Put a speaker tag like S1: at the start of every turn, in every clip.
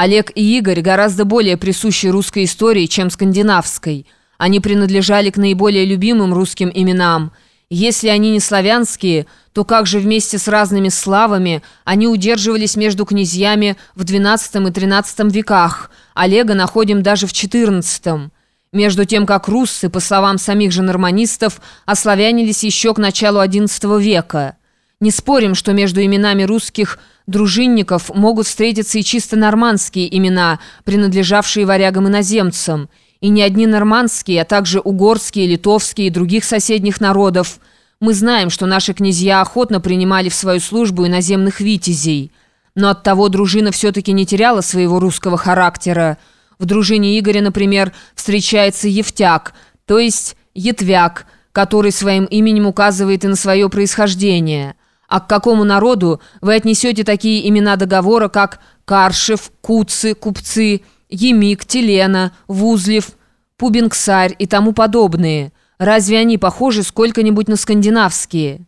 S1: Олег и Игорь гораздо более присущи русской истории, чем скандинавской. Они принадлежали к наиболее любимым русским именам. Если они не славянские, то как же вместе с разными славами они удерживались между князьями в XII и XIII веках, Олега находим даже в XIV. Между тем, как руссы, по словам самих же норманистов, ославянились еще к началу XI века. Не спорим, что между именами русских дружинников могут встретиться и чисто нормандские имена, принадлежавшие варягам-иноземцам, и не одни нормандские, а также угорские, литовские и других соседних народов. Мы знаем, что наши князья охотно принимали в свою службу иноземных витязей. Но оттого дружина все-таки не теряла своего русского характера. В дружине Игоря, например, встречается Евтяк, то есть Етвяк, который своим именем указывает и на свое происхождение – а к какому народу вы отнесете такие имена договора, как Каршев, Куцы, Купцы, Емик, Телена, Вузлев, Пубингсарь и тому подобные? Разве они похожи сколько-нибудь на скандинавские?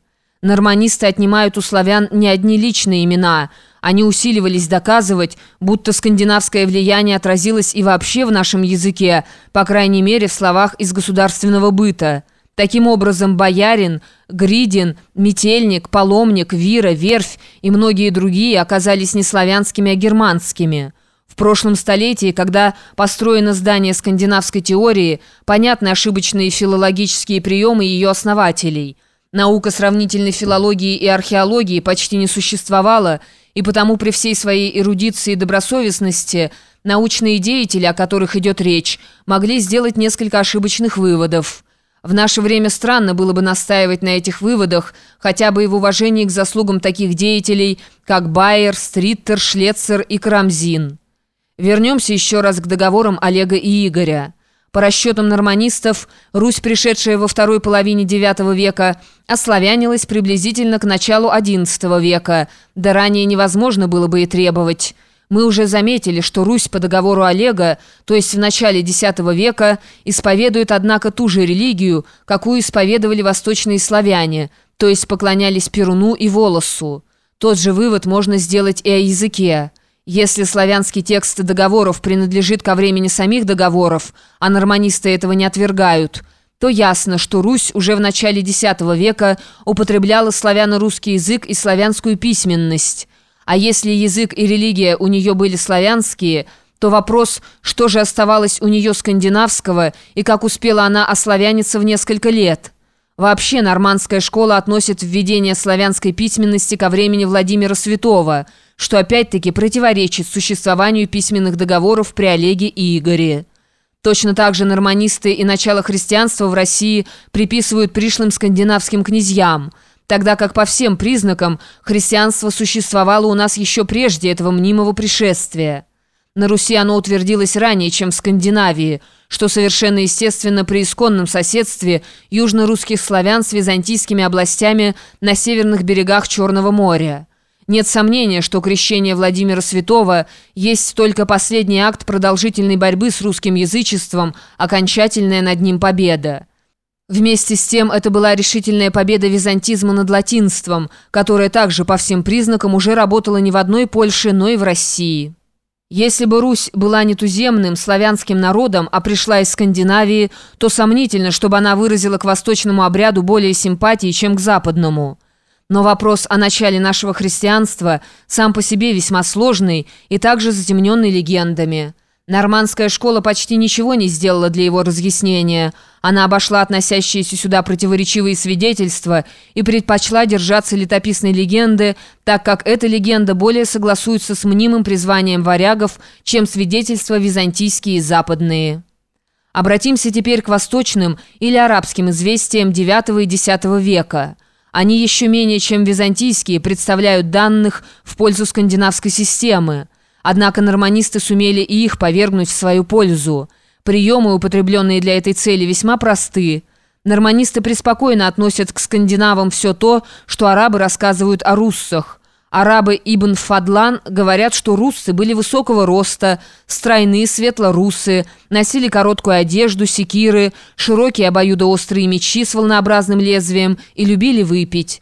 S1: Норманисты отнимают у славян не одни личные имена. Они усиливались доказывать, будто скандинавское влияние отразилось и вообще в нашем языке, по крайней мере в словах из государственного быта. Таким образом, боярин, гридин, метельник, паломник, вира, верфь и многие другие оказались не славянскими, а германскими. В прошлом столетии, когда построено здание скандинавской теории, понятны ошибочные филологические приемы ее основателей. Наука сравнительной филологии и археологии почти не существовала, и потому при всей своей эрудиции и добросовестности научные деятели, о которых идет речь, могли сделать несколько ошибочных выводов – в наше время странно было бы настаивать на этих выводах, хотя бы и в уважении к заслугам таких деятелей, как Байер, Стриттер, Шлецер и Крамзин. Вернемся еще раз к договорам Олега и Игоря. По расчетам норманистов, Русь, пришедшая во второй половине IX века, ославянилась приблизительно к началу XI века, да ранее невозможно было бы и требовать – мы уже заметили, что Русь по договору Олега, то есть в начале X века, исповедует, однако, ту же религию, какую исповедовали восточные славяне, то есть поклонялись Перуну и Волосу. Тот же вывод можно сделать и о языке. Если славянский текст договоров принадлежит ко времени самих договоров, а норманисты этого не отвергают, то ясно, что Русь уже в начале X века употребляла славяно-русский язык и славянскую письменность. А если язык и религия у нее были славянские, то вопрос, что же оставалось у нее скандинавского и как успела она ославяниться в несколько лет. Вообще нормандская школа относит введение славянской письменности ко времени Владимира Святого, что опять-таки противоречит существованию письменных договоров при Олеге и Игоре. Точно так же норманисты и начало христианства в России приписывают пришлым скандинавским князьям – тогда как по всем признакам христианство существовало у нас еще прежде этого мнимого пришествия. На Руси оно утвердилось ранее, чем в Скандинавии, что совершенно естественно при исконном соседстве южно-русских славян с византийскими областями на северных берегах Черного моря. Нет сомнения, что крещение Владимира Святого есть только последний акт продолжительной борьбы с русским язычеством, окончательная над ним победа. Вместе с тем это была решительная победа византизма над латинством, которая также по всем признакам уже работала не в одной Польше, но и в России. Если бы Русь была не туземным славянским народом, а пришла из Скандинавии, то сомнительно, чтобы она выразила к восточному обряду более симпатии, чем к западному. Но вопрос о начале нашего христианства сам по себе весьма сложный и также затемненный легендами. Нормандская школа почти ничего не сделала для его разъяснения. Она обошла относящиеся сюда противоречивые свидетельства и предпочла держаться летописной легенды, так как эта легенда более согласуется с мнимым призванием варягов, чем свидетельства византийские и западные. Обратимся теперь к восточным или арабским известиям IX и X века. Они еще менее, чем византийские, представляют данных в пользу скандинавской системы. Однако норманисты сумели и их повергнуть в свою пользу. Приемы, употребленные для этой цели, весьма просты. Норманисты преспокойно относят к скандинавам все то, что арабы рассказывают о руссах. Арабы Ибн Фадлан говорят, что руссы были высокого роста, стройные светло-русые, носили короткую одежду, секиры, широкие обоюдоострые мечи с волнообразным лезвием и любили выпить.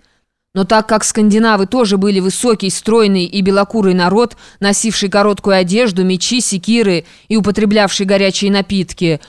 S1: Но так как скандинавы тоже были высокий, стройный и белокурый народ, носивший короткую одежду, мечи, секиры и употреблявший горячие напитки,